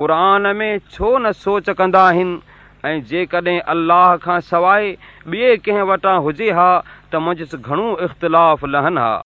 قر ۾ ڇو نه سوچ ڪندا آهن؟ ۽ جيڪڏهن الله کان سواءِ ٻئي ڪنهن وٽان هجي ها ته منهنجس گهڻو اختلاف لهن ها.